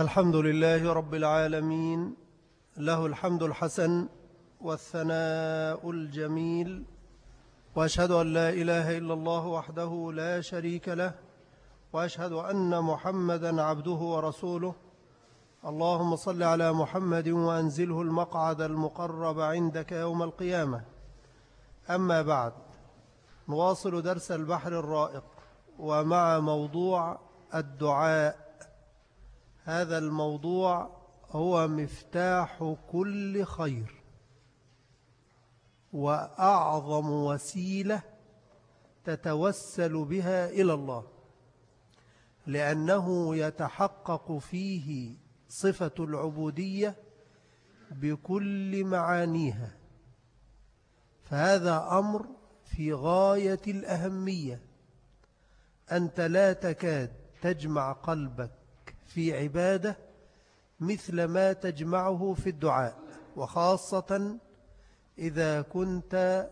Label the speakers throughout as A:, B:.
A: الحمد لله رب العالمين له الحمد الحسن والثناء الجميل وأشهد أن لا إله إلا الله وحده لا شريك له وأشهد أن محمدا عبده ورسوله. اللهم صل على محمد وأنزله المقعد المقرب عندك يوم القيامة. أما بعد نواصل درس البحر الرائق ومع موضوع الدعاء. هذا الموضوع هو مفتاح كل خير وأعظم وسيلة تتوسل بها إلى الله لأنه يتحقق فيه صفة العبودية بكل معانيها. فهذا أمر في غاية الأهمية أنت لا تكاد تجمع قلبك في عبادة مثل ما تجمعه في الدعاء وخاصة إذا كنت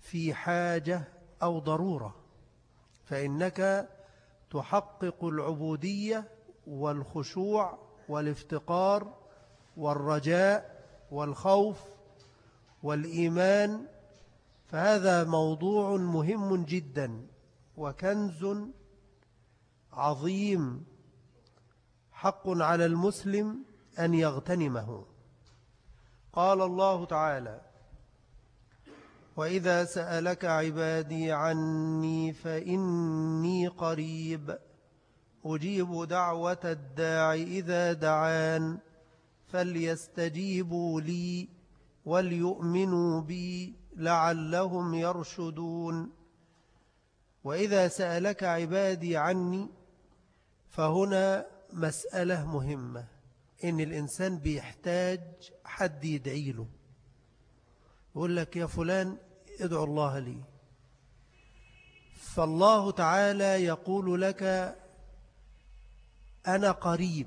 A: في حاجة أو ضرورة فإنك تحقق العبودية والخشوع والافتقار والرجاء والخوف والإيمان. فهذا موضوع مهم جدا وكنز عظيم. حق على المسلم أن يغتنمه. قال الله تعالى وإذا سألك عبادي عني فإني قريب. أجيب دعوة الداع إذا دعان. فليستجيبوا لي وليؤمنوا بي لعلهم يرشدون. وإذا سألك عبادي عني فهنا مسألة مهمة إن الإنسان بيحتاج حد يدعي له. يقول لك يا فلان ادعو الله لي. فالله تعالى يقول لك أنا قريب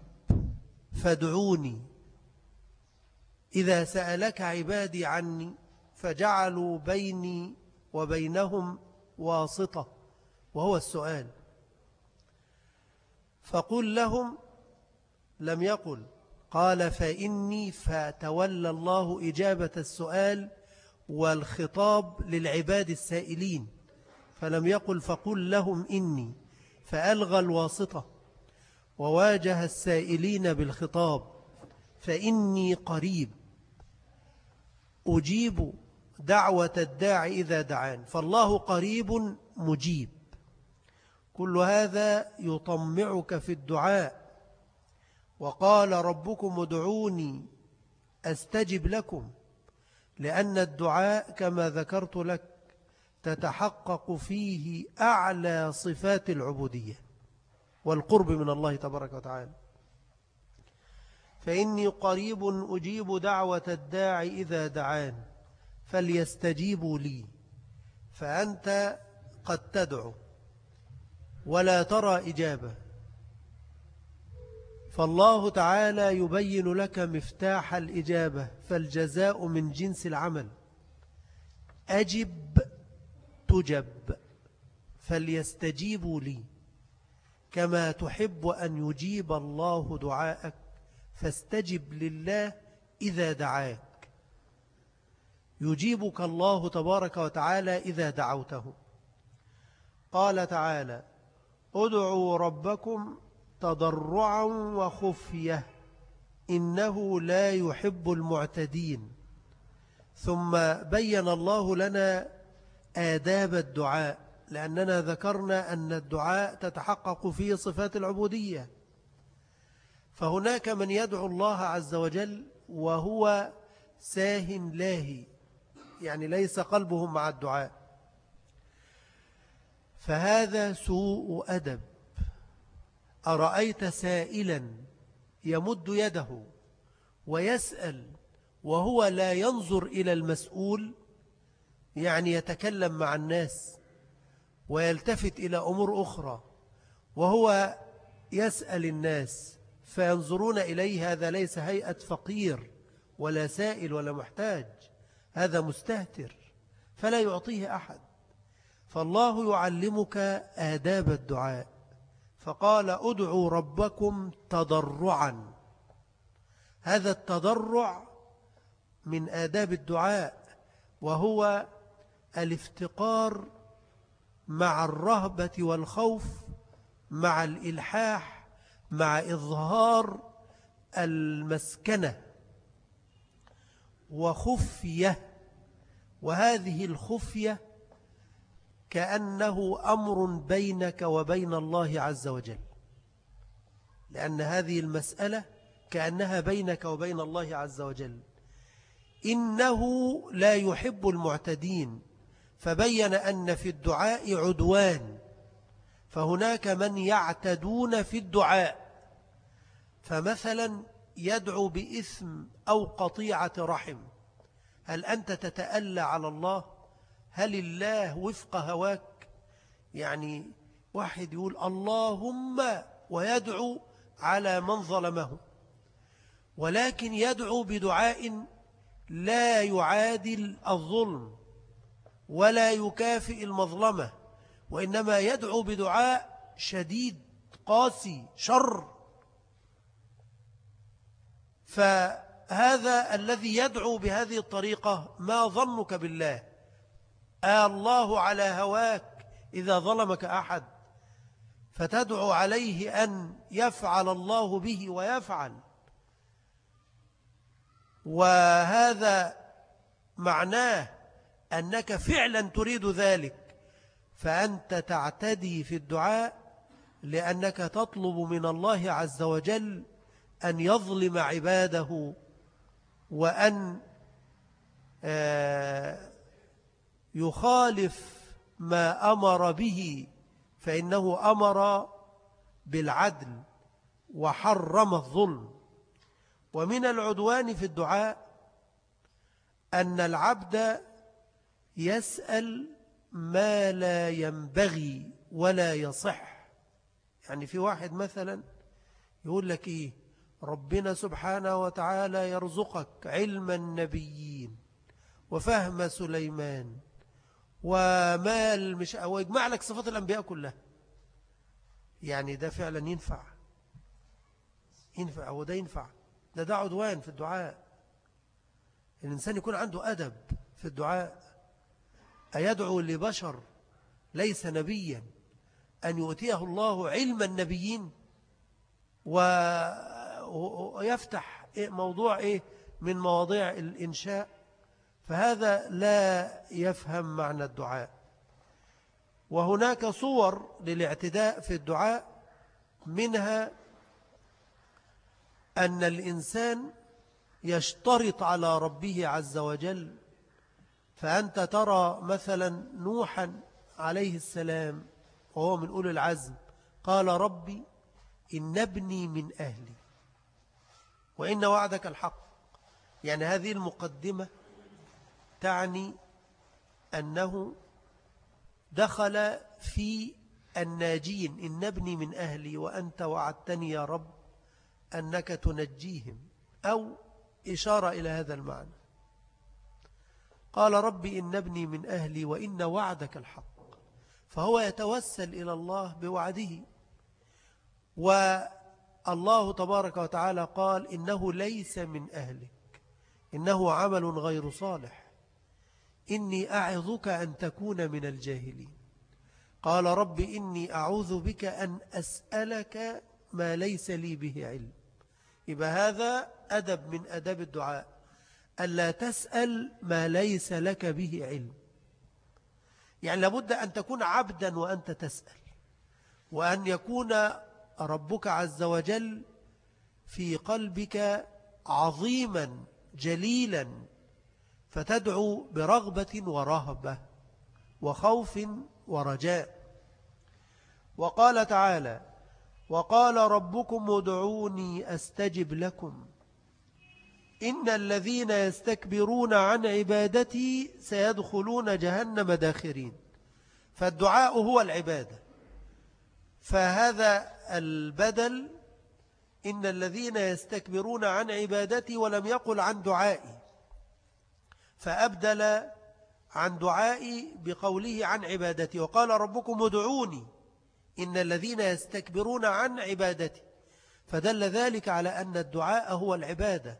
A: فادعوني. إذا سألك عبادي عني فجعلوا بيني وبينهم واسطة. وهو السؤال. فقل لهم لم يقل. قال فإني فتولى الله إجابة السؤال والخطاب للعباد السائلين. فلم يقل فقل لهم إني. فألغى الواسطة وواجه السائلين بالخطاب فإني قريب. أجيب دعوة الداعي إذا دعان. فالله قريب مجيب. كل هذا يطمعك في الدعاء. وقال ربكم ادعوني أستجب لكم لأن الدعاء كما ذكرت لك تتحقق فيه أعلى صفات العبودية والقرب من الله تبارك وتعالى. فإني قريب أجيب دعوة الداعي إذا دعان فليستجيبوا لي فأنت قد تدعو. ولا ترى إجابة. فالله تعالى يبين لك مفتاح الإجابة فالجزاء من جنس العمل. أجب تجب فليستجيبوا لي. كما تحب أن يجيب الله دعاءك فاستجب لله إذا دعاك. يجيبك الله تبارك وتعالى إذا دعوته. قال تعالى ادعوا ربكم تضرعا وخفية إنه لا يحب المعتدين. ثم بين الله لنا آداب الدعاء لأننا ذكرنا أن الدعاء تتحقق فيه صفات العبودية. فهناك من يدعو الله عز وجل وهو ساه لاهي يعني ليس قلبه مع الدعاء. فهذا سوء أدب. أرأيت سائلا يمد يده ويسأل وهو لا ينظر إلى المسؤول يعني يتكلم مع الناس ويلتفت إلى أمور أخرى وهو يسأل الناس فينظرون إليه هذا ليس هيئة فقير ولا سائل ولا محتاج هذا مستهتر فلا يعطيه أحد. فالله يعلمك آداب الدعاء. فقال ادعوا ربكم تضرعا. هذا التضرع من آداب الدعاء وهو الافتقار مع الرهبة والخوف مع الإلحاح مع إظهار المسكنة وخفية. وهذه الخفية كأنه أمر بينك وبين الله عز وجل. لأن هذه المسألة كأنها بينك وبين الله عز وجل. إنه لا يحب المعتدين. فبين أن في الدعاء عدوان. فهناك من يعتدون في الدعاء. فمثلا يدعو بإثم أو قطيعة رحم. هل أنت تتألى على الله؟ هل الله وفق هواك؟ يعني واحد يقول اللهم ويدعو على من ظلمه ولكن يدعو بدعاء لا يعادل الظلم ولا يكافئ المظلمة وإنما يدعو بدعاء شديد قاسي شر. فهذا الذي يدعو بهذه الطريقة ما ظنك بالله؟ آه الله على هواك إذا ظلمك أحد فتدعو عليه أن يفعل الله به ويفعل. وهذا معناه أنك فعلا تريد ذلك فأنت تعتدي في الدعاء لأنك تطلب من الله عز وجل أن يظلم عباده وأن آه، يخالف ما أمر به فإنه أمر بالعدل وحرم الظلم. ومن العدوان في الدعاء أن العبد يسأل ما لا ينبغي ولا يصح. يعني في واحد مثلا يقول لك إيه؟ ربنا سبحانه وتعالى يرزقك علم النبيين وفهم سليمان. ومال مش أو يجمع لك صفات الأنبياء كلها. يعني ده فعلا ينفع. ينفع هو ده ينفع. ده ده عدوان في الدعاء. الإنسان يكون عنده أدب في الدعاء. أيدعو لبشر ليس نبيا. أن يؤتيه الله علم النبيين. ويفتح موضوع إيه؟ من مواضيع الإنشاء. فهذا لا يفهم معنى الدعاء. وهناك صور للاعتداء في الدعاء منها أن الإنسان يشترط على ربه عز وجل فأنت ترى مثلا نوحا عليه السلام وهو من أولي العزم قال ربي إن ابني من أهلي وإن وعدك الحق. يعني هذه المقدمة تعني أنه دخل في الناجين إن ابني من أهلي وأنت وعدتني يا رب أنك تنجيهم أو إشارة إلى هذا المعنى. قال ربي إن ابني من أهلي وإن وعدك الحق. فهو يتوسل إلى الله بوعده. والله تبارك وتعالى قال إنه ليس من أهلك إنه عمل غير صالح. إني أعظك أن تكون من الجاهلين. قال رب إني أعوذ بك أن أسألك ما ليس لي به علم. يبقى هذا أدب من أدب الدعاء. ألا تسأل ما ليس لك به علم. يعني لابد أن تكون عبدا وأنت تسأل. وأن يكون ربك عز وجل في قلبك عظيما جليلا فتدعو برغبة ورهبة وخوف ورجاء. وقال تعالى وقال ربكم ادعوني أستجب لكم. إن الذين يستكبرون عن عبادتي سيدخلون جهنم داخرين. فالدعاء هو العبادة. فهذا البدل إن الذين يستكبرون عن عبادتي ولم يقل عن دعائي. فأبدل عن دعائي بقوله عن عبادتي وقال ربكم ادعوني إن الذين يستكبرون عن عبادتي. فدل ذلك على أن الدعاء هو العبادة.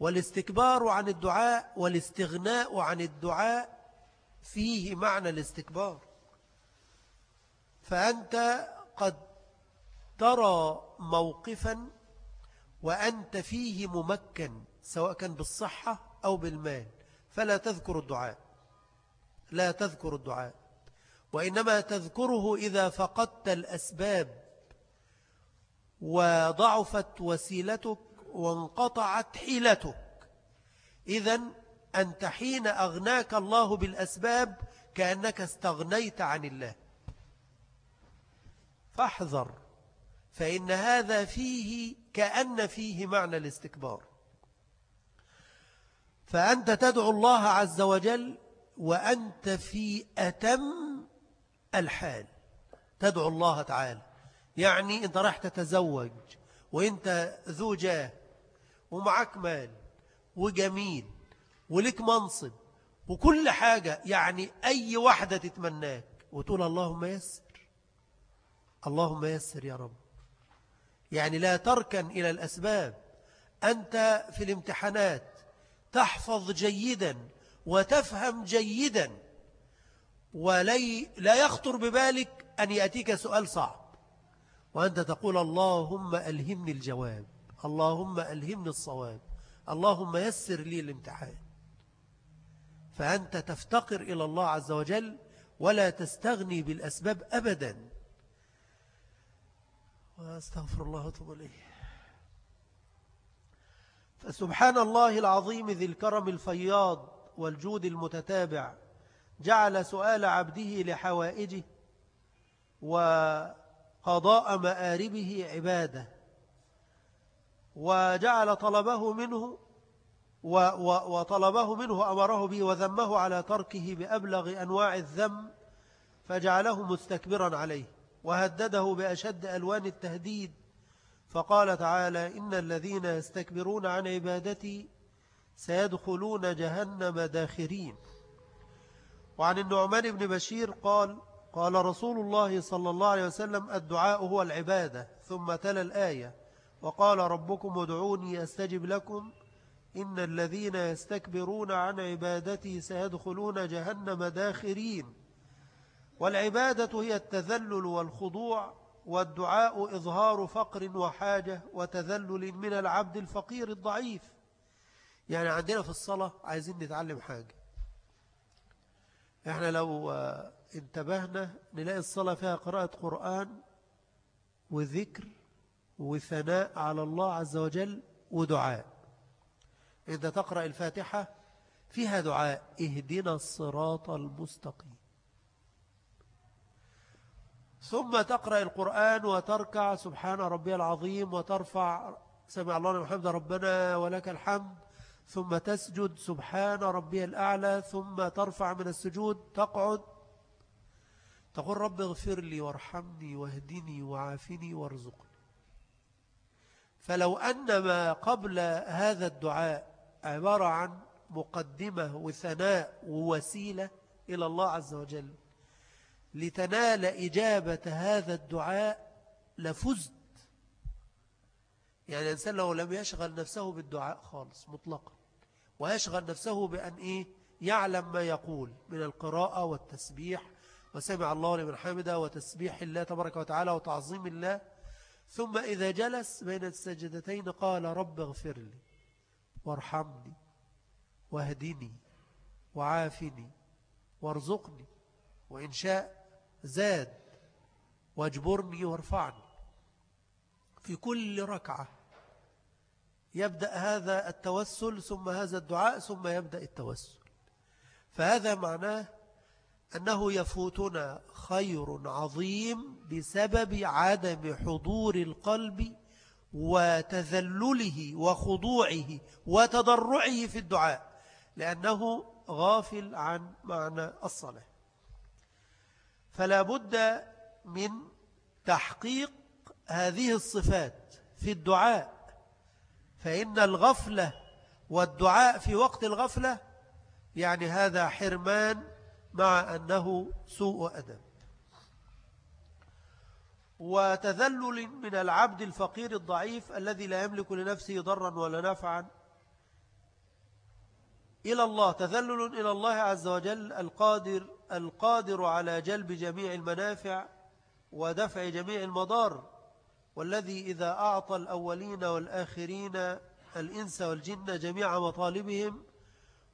A: والاستكبار عن الدعاء والاستغناء عن الدعاء فيه معنى الاستكبار. فأنت قد ترى موقفا وأنت فيه ممكن سواء كان بالصحة أو بالمال. فلا تذكر الدعاء. لا تذكر الدعاء. وإنما تذكره إذا فقدت الأسباب وضعفت وسيلتك وانقطعت حيلتك. إذا أنت حين أغناك الله بالأسباب كأنك استغنيت عن الله. فاحذر فإن هذا فيه كأن فيه معنى الاستكبار. فأنت تدعو الله عز وجل وأنت في أتم الحال. تدعو الله تعالى. يعني أنت راح تتزوج وأنت ذو جاه ومعك مال وجميل ولك منصب وكل حاجة يعني أي واحدة تتمناك. وتقول اللهم يسر. اللهم يسر يا رب. يعني لا تركن إلى الأسباب. أنت في الامتحانات تحفظ جيدا وتفهم جيدا. ولي لا يخطر ببالك أن يأتيك سؤال صعب. وأنت تقول اللهم ألهمني الجواب اللهم ألهمني الصواب اللهم يسر لي الامتحان. فأنت تفتقر إلى الله عز وجل ولا تستغني بالأسباب أبدا. وأستغفر الله وتوب إليه. فسبحان الله العظيم ذي الكرم الفياض والجود المتتابع. جعل سؤال عبده لحوائجه وقضاء مآربه عبادة. وجعل طلبه منه وطلبه منه أمره به وذمه على تركه بأبلغ أنواع الذم فجعله مستكبرا عليه. وهدده بأشد ألوان التهديد فقال تعالى إن الذين يستكبرون عن عبادتي سيدخلون جهنم داخرين. وعن النعمان بن بشير قال قال رسول الله صلى الله عليه وسلم الدعاء هو العبادة ثم تلا الآية وقال ربكم ادعوني أستجب لكم إن الذين يستكبرون عن عبادتي سيدخلون جهنم داخرين. والعبادة هي التذلل والخضوع والدعاء إظهار فقر وحاجة وتذلل من العبد الفقير الضعيف. يعني عندنا في الصلاة عايزين نتعلم حاجة. إحنا لو انتبهنا نلاقي الصلاة فيها قراءة قرآن وذكر وثناء على الله عز وجل ودعاء. إذا تقرأ الفاتحة فيها دعاء. اهدنا الصراط المستقيم. ثم تقرأ القرآن وتركع سبحان ربي العظيم وترفع سمع الله محمد ربنا ولك الحمد ثم تسجد سبحان ربي الأعلى ثم ترفع من السجود تقعد. تقول رب اغفر لي وارحمني واهدني وعافني وارزقني. فلو أن ما قبل هذا الدعاء عبارة عن مقدمة وثناء ووسيلة إلى الله عز وجل لتنال إجابة هذا الدعاء لفزت. يعني الإنسان لو لم يشغل نفسه بالدعاء خالص مطلقا. ويشغل نفسه بأن إيه؟ يعلم ما يقول من القراءة والتسبيح. وسمع الله لمن حمده وتسبيح الله تبارك وتعالى وتعظيم الله. ثم إذا جلس بين السجدتين قال رب اغفر لي وارحمني واهدني وعافني وارزقني. وإن شاء زاد واجبرني وارفعني. في كل ركعة يبدأ هذا التوسل ثم هذا الدعاء ثم يبدأ التوسل. فهذا معناه أنه يفوتنا خير عظيم بسبب عدم حضور القلب وتذلله وخضوعه وتضرعه في الدعاء لأنه غافل عن معنى الصلاة. فلا بد من تحقيق هذه الصفات في الدعاء فإن الغفلة والدعاء في وقت الغفلة يعني هذا حرمان مع أنه سوء أدب. وتذلل من العبد الفقير الضعيف الذي لا يملك لنفسه ضرا ولا نفعا إلى الله تذلل إلى الله عز وجل القادر القادر على جلب جميع المنافع ودفع جميع المضار والذي إذا أعطى الأولين والآخرين الإنس والجن جميع مطالبهم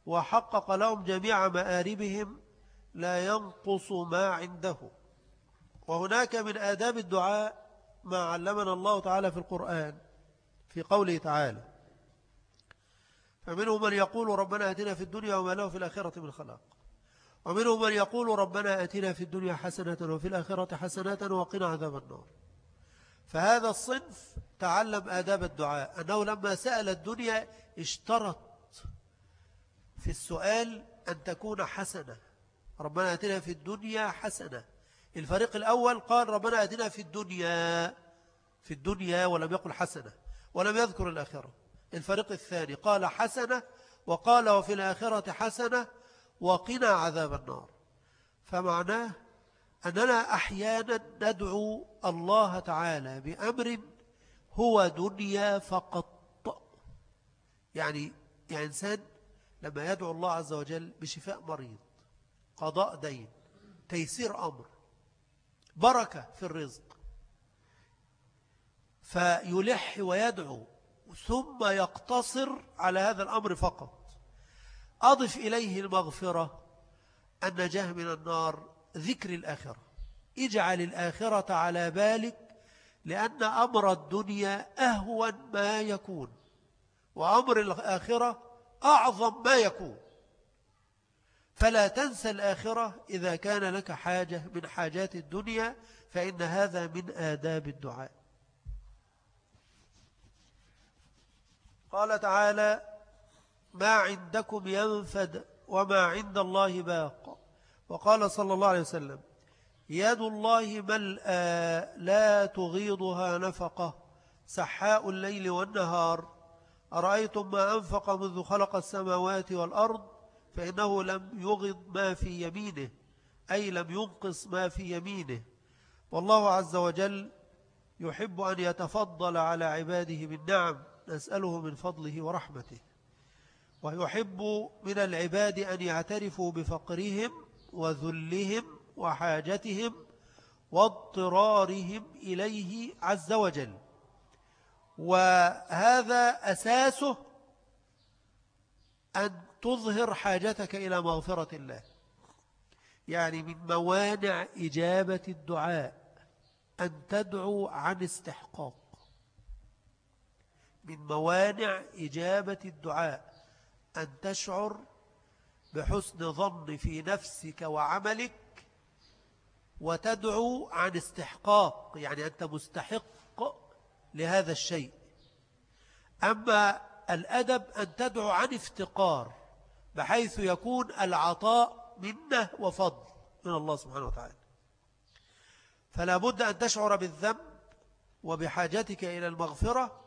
A: وحقق لهم جميع مآربهم لا ينقص ما عنده. وهناك من آداب الدعاء ما علمنا الله تعالى في القرآن في قوله تعالى فمنهم من يقول ربنا أتنا في الدنيا وما له في الآخرة من خلاق ومنهم من يقول ربنا أتنا في الدنيا حسنة وفي الآخرة حسنة وقنا عذاب النار. فهذا الصنف تعلم آداب الدعاء. أنه لما سأل الدنيا اشترط في السؤال أن تكون حسنة. ربنا أتنا في الدنيا حسنة. الفريق الأول قال ربنا أتنا في الدنيا في الدنيا ولم يقل حسنة ولم يذكر الآخرة. الفريق الثاني قال حسنة وقال وفي الآخرة حسنة وقنا عذاب النار. فمعناه أننا أحيانا ندعو الله تعالى بأمر هو دنيا فقط. يعني يعني إنسان لما يدعو الله عز وجل بشفاء مريض قضاء دين تيسير أمر بركة في الرزق فيلح ويدعو ثم يقتصر على هذا الأمر فقط. أضف إليه المغفرة النجاه من النار ذكر الآخرة. اجعل الآخرة على بالك لأن أمر الدنيا أهون ما يكون وأمر الآخرة أعظم ما يكون. فلا تنسى الآخرة إذا كان لك حاجة من حاجات الدنيا فإن هذا من آداب الدعاء. قال تعالى ما عندكم ينفد وما عند الله باق. وقال صلى الله عليه وسلم يد الله ملأى لا تغيضها نفقة سحاء الليل والنهار. أرأيتم ما أنفق منذ خلق السماوات والأرض؟ فإنه لم يغض ما في يمينه أي لم ينقص ما في يمينه. والله عز وجل يحب أن يتفضل على عباده بالنعم نسأله من فضله ورحمته. ويحب من العباد أن يعترفوا بفقرهم وذلهم وحاجتهم واضطرارهم إليه عز وجل. وهذا أساسه أن تظهر حاجتك إلى مغفرة الله. يعني من موانع إجابة الدعاء أن تدعو عن استحقاق. من موانع إجابة الدعاء أن تشعر بحسن ظن في نفسك وعملك وتدعو عن استحقاق يعني أنت مستحق لهذا الشيء. أما الأدب أن تدعو عن افتقار بحيث يكون العطاء منه وفضل من الله سبحانه وتعالى. فلا بد أن تشعر بالذنب وبحاجتك إلى المغفرة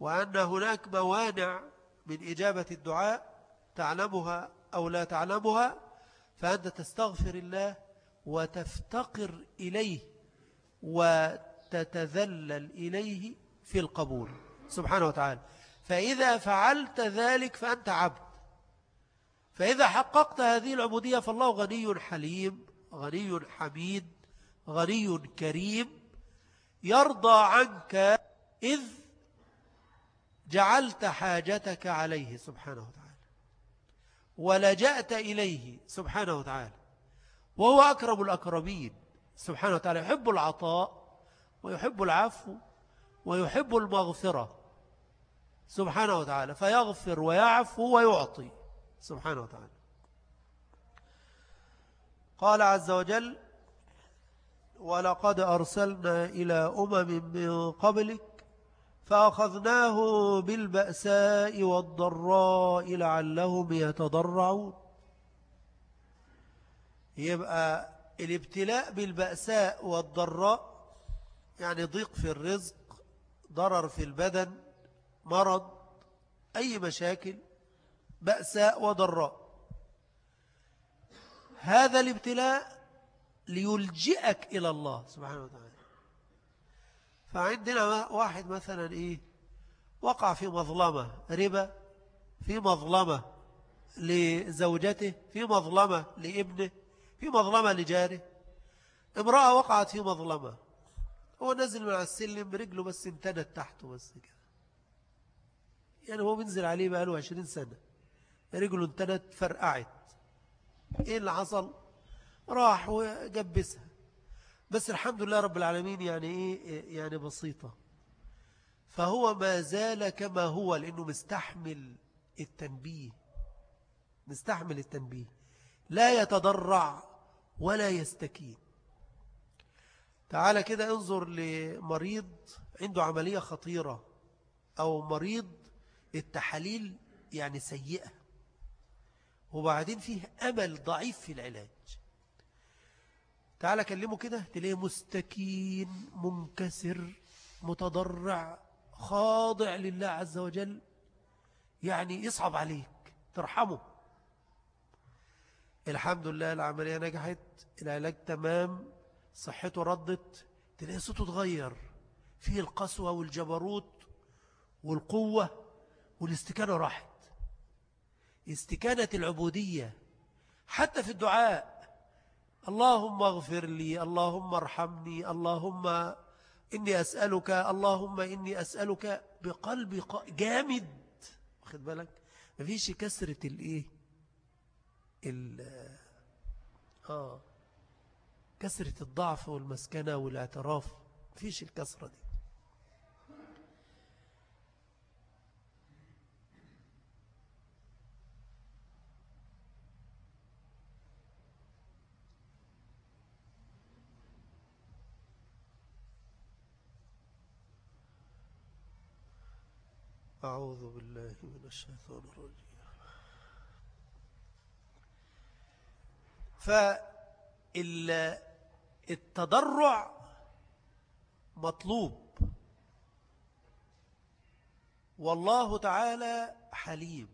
A: وأن هناك موانع من إجابة الدعاء تعلمها أو لا تعلمها فأنت تستغفر الله وتفتقر إليه وتتذلل إليه في القبول. سبحانه وتعالى. فإذا فعلت ذلك فأنت عبد. فإذا حققت هذه العبودية فالله غني حليم غني حميد غني كريم يرضى عنك إذ جعلت حاجتك عليه سبحانه وتعالى. ولجأت إليه سبحانه وتعالى. وهو أكرم الأكرمين. سبحانه وتعالى يحب العطاء ويحب العفو ويحب المغفرة. سبحانه وتعالى فيغفر ويعفو ويعطي. سبحانه وتعالى. قال عز وجل ولقد أرسلنا إلى أمم من قبلك فأخذناه بالبأساء والضراء لعلهم يتضرعون. يبقى الابتلاء بالبأساء والضراء يعني ضيق في الرزق ضرر في البدن مرض أي مشاكل بأساء وضراء. هذا الابتلاء ليلجئك إلى الله سبحانه وتعالى. فعندنا واحد مثلا إيه وقع في مظلمة ربا في مظلمة لزوجته في مظلمة لابنه في مظلمة لجاره. امرأة وقعت في مظلمة. هو نزل من على السلم برجله بس امتدت تحته بس كده. يعني هو بينزل عليه بقى له 20 سنة. رجله امتدت فرقعت. إيه اللي حصل؟ راح وجبسها. بس الحمد لله رب العالمين يعني إيه يعني بسيطة. فهو ما زال كما هو لأنه مستحمل التنبيه. مستحمل التنبيه. لا يتضرع ولا يستكين. تعال كده انظر لمريض عنده عملية خطيرة أو مريض التحاليل يعني سيئة وبعدين فيه أمل ضعيف في العلاج. تعال كلمه كده تلاقيه مستكين منكسر متضرع خاضع لله عز وجل. يعني يصعب عليك ترحمه. الحمد لله العملية نجحت العلاج تمام صحته ردت تلاقي صوته اتغير. فيه القسوة والجبروت والقوة والاستكانة راحت. استكانة العبودية حتى في الدعاء اللهم اغفر لي اللهم ارحمني اللهم إني أسألك اللهم إني أسألك بقلب جامد. واخد بالك؟ مفيش كسرة الإيه؟ ال آه. كسرة الضعف والمسكنة والإعتراف. مفيش الكسرة دي. أعوذ بالله من الشيطان الرجيم. فالتضرع مطلوب. والله تعالى حليم.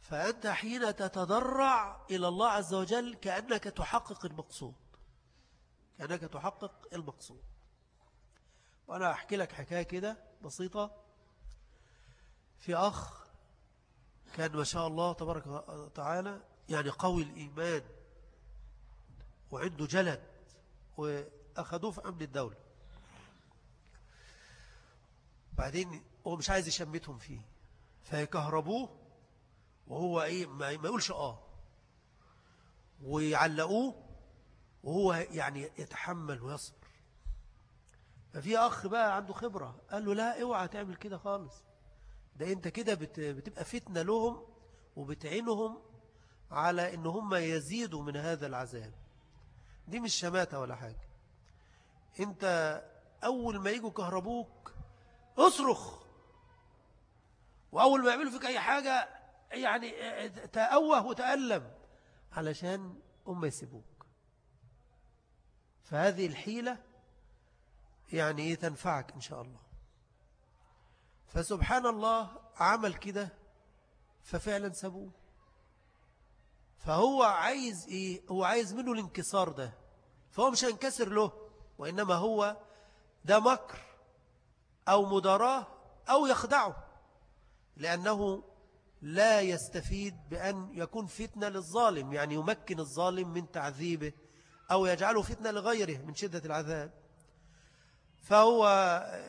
A: فأنت حين تتضرع إلى الله عز وجل كأنك تحقق المقصود. كأنك تحقق المقصود. وأنا أحكي لك حكاية كده بسيطة. في أخ كان ما شاء الله تبارك وتعالى يعني قوي الإيمان وعنده جلد وأخذوه في أمن الدولة. بعدين هو مش عايز يشمتهم فيه فيكهربوه وهو إيه ما يقولش آه. ويعلقوه وهو يعني يتحمل ويصبر. ففي أخ بقى عنده خبرة قال له لا اوعى تعمل كده خالص. ده انت كده بتبقى فتنة لهم وبتعينهم على ان هم يزيدوا من هذا العذاب. دي مش شماتة ولا حاجة. انت اول ما يجوا كهربوك اصرخ. واول ما يعملوا فيك اي حاجة يعني تأوه وتألم علشان هم يسيبوك. فهذه الحيلة يعني تنفعك إن شاء الله. فسبحان الله عمل كده ففعلا سابوه. فهو عايز إيه؟ هو عايز منه الانكسار ده. فهو مش هينكسر له وإنما هو ده مكر أو مداراه أو يخدعه لأنه لا يستفيد بأن يكون فتنة للظالم يعني يمكن الظالم من تعذيبه أو يجعله فتنة لغيره من شدة العذاب. فهو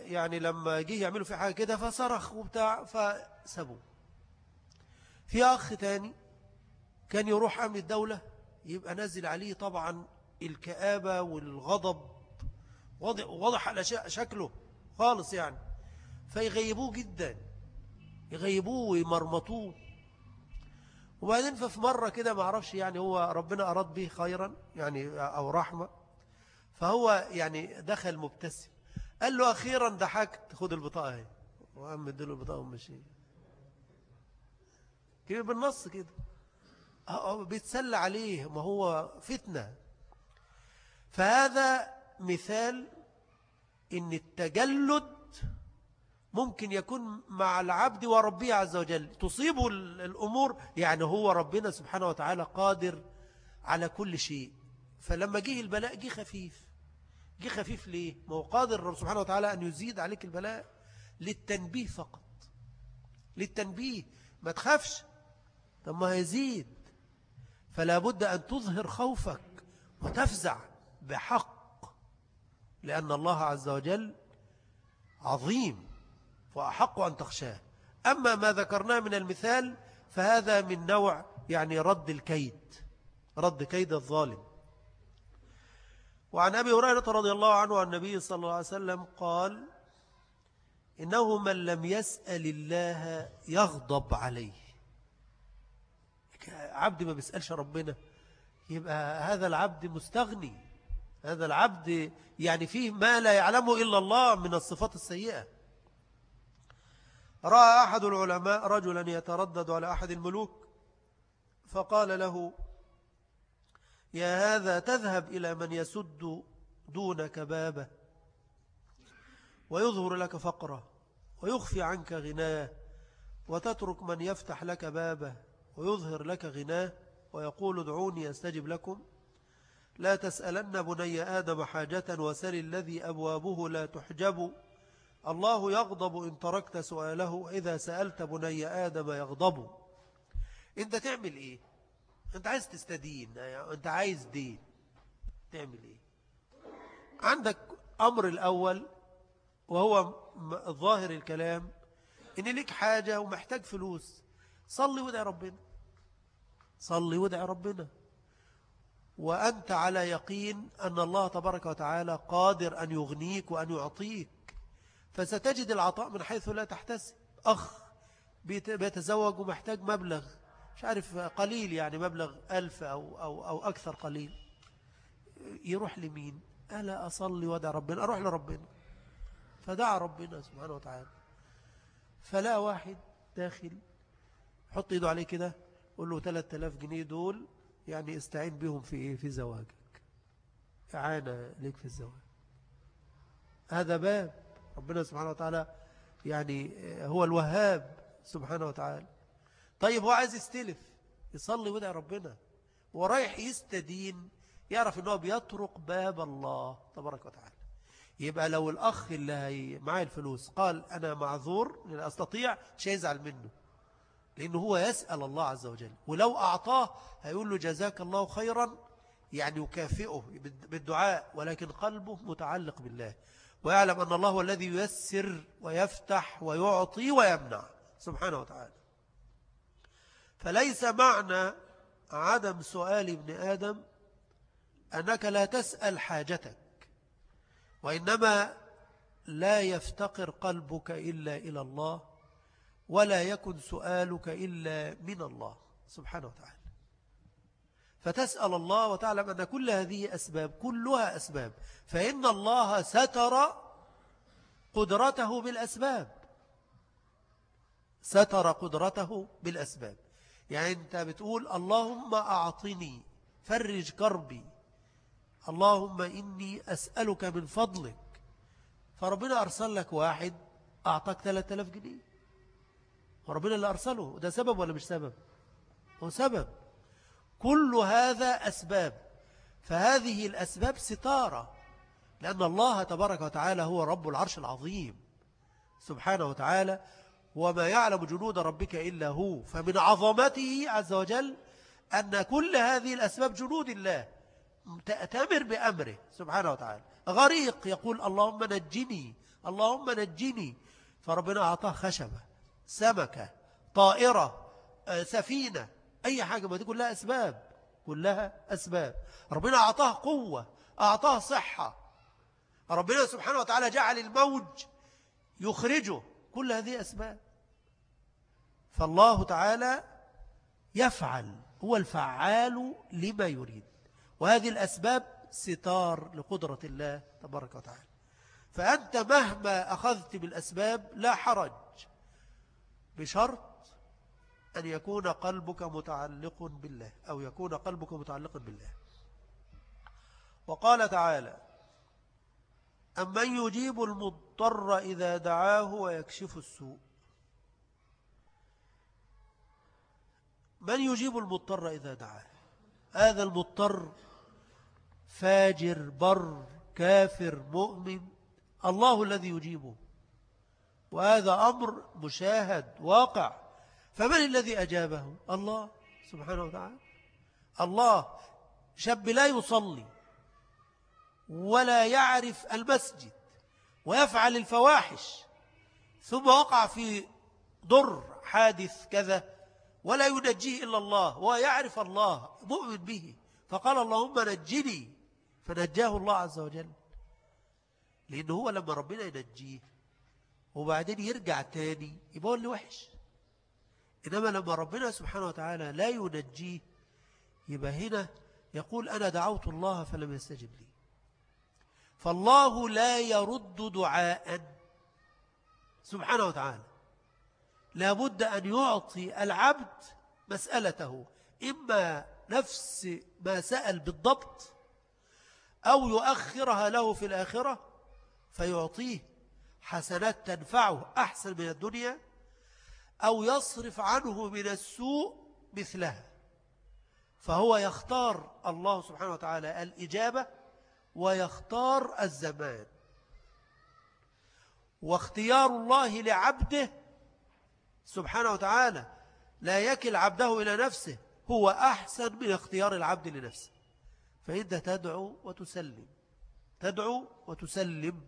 A: يعني لما جه يعملوا في حاجة كده فصرخ وبتاع فسابوه. في أخ تاني كان يروح أمن الدولة يبقى نازل عليه طبعا الكآبة والغضب. واضح على شكله خالص يعني. فيغيبوه جدا. يغيبوه ويمرمطوه. وبعدين ففي مرة كده ما عرفش يعني هو ربنا أراد به خيرا يعني أو رحمة. فهو يعني دخل مبتسم. قال له أخيرا ضحكت. خد البطاقة اهي وعم اديله البطاقة ومشي كده بالنص كده. بيتسلى عليه. ما هو فتنة. فهذا مثال إن التجلد ممكن يكون مع العبد وربه عز وجل. تصيبه الأمور. يعني هو ربنا سبحانه وتعالى قادر على كل شيء. فلما جه البلاء جه خفيف. جه خفيف ليه؟ ما هو قادر الرب سبحانه وتعالى أن يزيد عليك البلاء للتنبيه فقط. للتنبيه. ما تخافش. طب ما هيزيد. فلا بد أن تظهر خوفك وتفزع بحق لأن الله عز وجل عظيم وأحق أن تخشاه. أما ما ذكرناه من المثال فهذا من نوع يعني رد الكيد. رد كيد الظالم. وعن أبي هريرة رضي الله عنه عن النبي صلى الله عليه وسلم قال إنه من لم يسأل الله يغضب عليه. عبد ما بيسألش ربنا يبقى هذا العبد مستغني. هذا العبد يعني فيه ما لا يعلمه إلا الله من الصفات السيئة. رأى أحد العلماء رجلا يتردد على أحد الملوك فقال له يا هذا تذهب إلى من يسد دونك بابه ويظهر لك فقره ويخفي عنك غناه وتترك من يفتح لك بابه ويظهر لك غناه ويقول ادعوني أستجب لكم. لا تسألن بني آدم حاجة وسل الذي أبوابه لا تحجب. الله يغضب إن تركت سؤاله وإذا سألت بني آدم يغضب. أنت تعمل إيه؟ أنت عايز تستدين أنت عايز دين. تعمل إيه؟ عندك أمر الأول وهو ظاهر الكلام إن لك حاجة ومحتاج فلوس. صلي ودعي ربنا. صلي ودعي ربنا. وأنت على يقين أن الله تبارك وتعالى قادر أن يغنيك وأن يعطيك. فستجد العطاء من حيث لا تحتسب. أخ بيتزوج ومحتاج مبلغ. مش عارف قليل يعني مبلغ ألف أو, أو, أو أكثر قليل. يروح لمين؟ ألا أصلي ودع ربنا؟ أروح لربنا. فدعا ربنا سبحانه وتعالى. فلا واحد داخل حط إيده عليه كده قول له 3000 جنيه دول يعني استعين بهم في إيه؟ في زواجك. إعانة ليك في الزواج. هذا باب. ربنا سبحانه وتعالى يعني هو الوهاب سبحانه وتعالى. طيب هو عايز يستلف يصلي ودع ربنا. ورايح يستدين يعرف انه بيطرق باب الله تبارك وتعالى. يبقى لو الأخ اللي معاه الفلوس قال أنا معذور لا أستطيع مش هيزعل منه. لأنه هو يسأل الله عز وجل. ولو أعطاه هيقول له جزاك الله خيرا يعني يكافئه بالدعاء ولكن قلبه متعلق بالله. ويعلم أن الله هو الذي ييسر ويفتح ويعطي ويمنع. سبحانه وتعالى. فليس معنى عدم سؤال ابن آدم أنك لا تسأل حاجتك وإنما لا يفتقر قلبك إلا إلى الله ولا يكن سؤالك إلا من الله سبحانه وتعالى. فتسأل الله وتعلم أن كل هذه أسباب كلها أسباب فإن الله ستر قدرته بالأسباب. ستر قدرته بالأسباب. يعني أنت بتقول اللهم أعطني فرج كربي. اللهم إني أسألك من فضلك. فربنا أرسل لك واحد أعطاك 3000 جنيه. وربنا اللي أرسله ده سبب ولا مش سبب؟ هو سبب. كل هذا أسباب. فهذه الأسباب ستارة لأن الله تبارك وتعالى هو رب العرش العظيم. سبحانه وتعالى وما يعلم جنود ربك إلا هو. فمن عظمته عز وجل أن كل هذه الأسباب جنود الله. تأتمر بأمره سبحانه وتعالى. غريق يقول اللهم نجني اللهم نجني. فربنا أعطاه خشبة سمكة طائرة آه، سفينة أي حاجة. ما دي كلها أسباب كلها أسباب. ربنا أعطاه قوة أعطاه صحة. ربنا سبحانه وتعالى جعل الموج يخرجه. كل هذه أسباب. فالله تعالى يفعل هو الفعال لما يريد. وهذه الأسباب ستار لقدرة الله تبارك وتعالى. فأنت مهما أخذت بالأسباب لا حرج. بشرط أن يكون قلبك متعلق بالله أو يكون قلبك متعلق بالله. وقال تعالى أمن يجيب المضطر إذا دعاه ويكشف السوء. من يجيب المضطر إذا دعاه. هذا المضطر فاجر بر كافر مؤمن الله الذي يجيبه. وهذا أمر مشاهد واقع. فمن الذي أجابه؟ الله سبحانه وتعالى. الله شاب لا يصلي ولا يعرف المسجد ويفعل الفواحش ثم وقع في ضر حادث كذا. ولا ينجيه إلا الله ويعرف الله مؤمن به. فقال اللهم نجني. فنجاه الله عز وجل. لأنه هو لما ربنا ينجيه. وبعدين يرجع تاني يبقى اللي وحش. إنما لما ربنا سبحانه وتعالى لا ينجيه يبقى هنا يقول أنا دعوت الله فلم يستجب لي. فالله لا يرد دعاء. سبحانه وتعالى. لابد أن يعطي العبد مسألته إما نفس ما سأل بالضبط أو يؤخرها له في الآخرة فيعطيه حسنات تنفعه أحسن من الدنيا أو يصرف عنه من السوء مثلها. فهو يختار الله سبحانه وتعالى الإجابة ويختار الزمان. واختيار الله لعبده سبحانه وتعالى لا يكل عبده إلى نفسه هو أحسن من اختيار العبد لنفسه. فإنت تدعو وتسلم. تدعو وتسلم.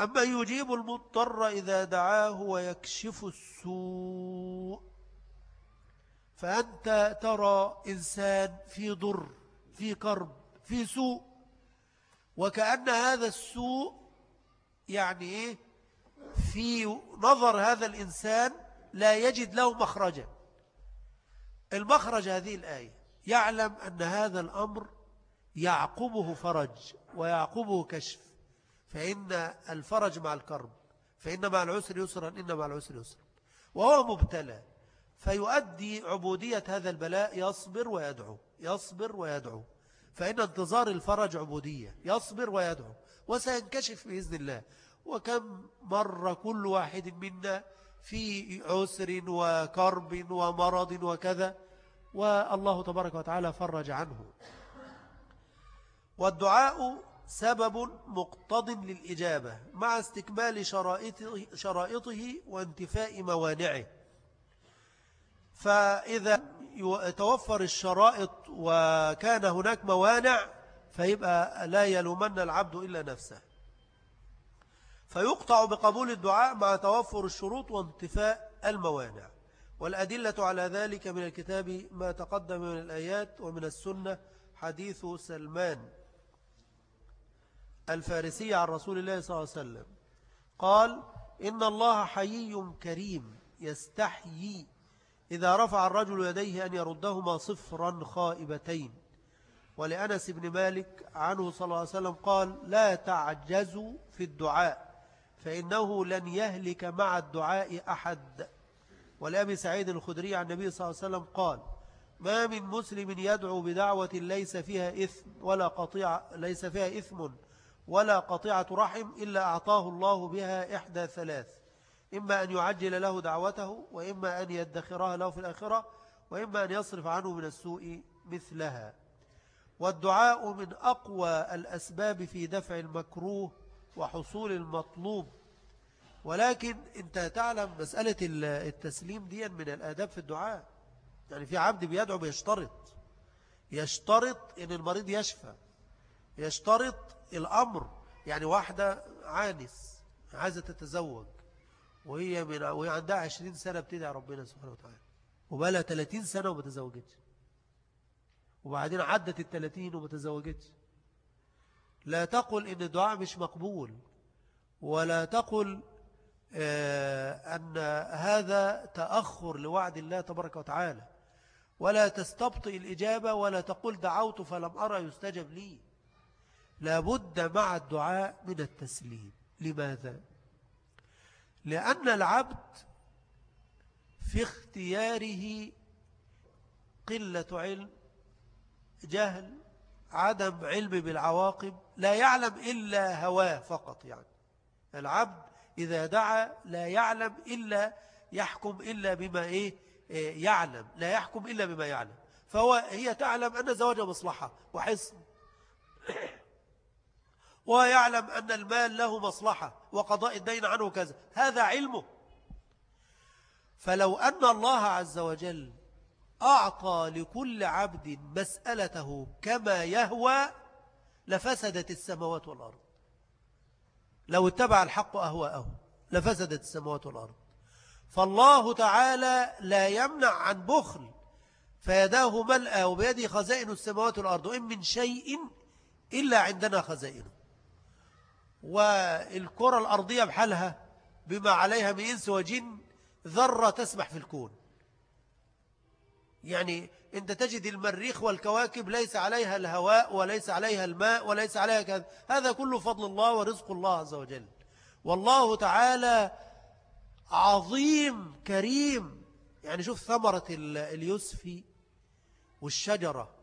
A: أما يجيب المضطر إذا دعاه ويكشف السوء فأنت ترى إنسان في ضر في كرب في سوء. وكأن هذا السوء يعني إيه؟ في نظر هذا الإنسان لا يجد له مخرجا. المخرج هذه الآية يعلم أن هذا الأمر يعقبه فرج ويعقبه كشف. فإن الفرج مع الكرب فإن مع العسر يسرا إن مع العسر يسرا. وهو مبتلى فيؤدي عبودية هذا البلاء يصبر ويدعو يصبر ويدعو. فإن انتظار الفرج عبودية يصبر ويدعو وسينكشف بإذن الله. وكم مر كل واحد منا في عسر وكرب ومرض وكذا والله تبارك وتعالى فرج عنه. والدعاء سبب مقتض للإجابة مع استكمال شرائطه, شرائطه وانتفاء موانعه. فإذا توفر الشرائط وكان هناك موانع فيبقى لا يلومن العبد إلا نفسه. فيقطع بقبول الدعاء مع توفر الشروط وانتفاء الموانع. والأدلة على ذلك من الكتاب ما تقدم من الآيات ومن السنة حديث سلمان الفارسي عن رسول الله صلى الله عليه وسلم. قال إن الله حيي كريم يستحيي إذا رفع الرجل يديه أن يردهما صفرا خائبتين. ولأنس بن مالك عنه صلى الله عليه وسلم قال لا تعجزوا في الدعاء. فإنه لن يهلك مع الدعاء أحد. ولأبي سعيد الخدري عن النبي صلى الله عليه وسلم قال ما من مسلم يدعو بدعوة ليس فيها إثم ولا قطيع ليس فيها إثم ولا قطيعة رحم إلا أعطاه الله بها إحدى ثلاث. إما أن يعجل له دعوته وإما أن يدخرها له في الآخرة وإما أن يصرف عنه من السوء مثلها. والدعاء من أقوى الأسباب في دفع المكروه وحصول المطلوب. ولكن انت تعلم مسألة التسليم دي من الآداب في الدعاء. يعني في عبد بيدعو بيشترط. يشترط إن المريض يشفى. يشترط الأمر. يعني واحدة عانس عايزة تتزوج وهي, من وهي عندها عشرين سنة بتدعي ربنا سبحانه وتعالى وبقى 30 سنة وما تزوجتش. وبعدين عدت الثلاثين وما تزوجتش. لا تقل إن الدعاء مش مقبول ولا تقل آه، أن هذا تأخر لوعد الله تبارك وتعالى. ولا تستبطئ الإجابة ولا تقول دعوت فلم أرى يستجب لي. لابد مع الدعاء من التسليم. لماذا؟ لأن العبد في اختياره قلة علم جهل عدم علم بالعواقب لا يعلم إلا هواه فقط يعني. العبد إذا دعا لا يعلم إلا يحكم إلا بما إيه, إيه يعلم. لا يحكم إلا بما يعلم. فهو هي تعلم أن زواج مصلحة وحسن ويعلم أن المال له مصلحة وقضاء الدين عنه كذا. هذا علمه. فلو أن الله عز وجل أعطى لكل عبد مسألته كما يهوى لفسدت السماوات والأرض. لو اتبع الحق أهواءه لفسدت السماوات والأرض. فالله تعالى لا يمنع عن بخل فيداه ملأى وبيده خزائن السماوات والأرض وإن من شيء إلا عندنا خزائنه. والكرة الأرضية بحالها بما عليها من إنس وجن ذرة تسبح في الكون. يعني أنت تجد المريخ والكواكب ليس عليها الهواء وليس عليها الماء وليس عليها كذا هذا كله فضل الله ورزق الله عز وجل. والله تعالى عظيم كريم. يعني شوف ثمرة اليوسفي والشجرة.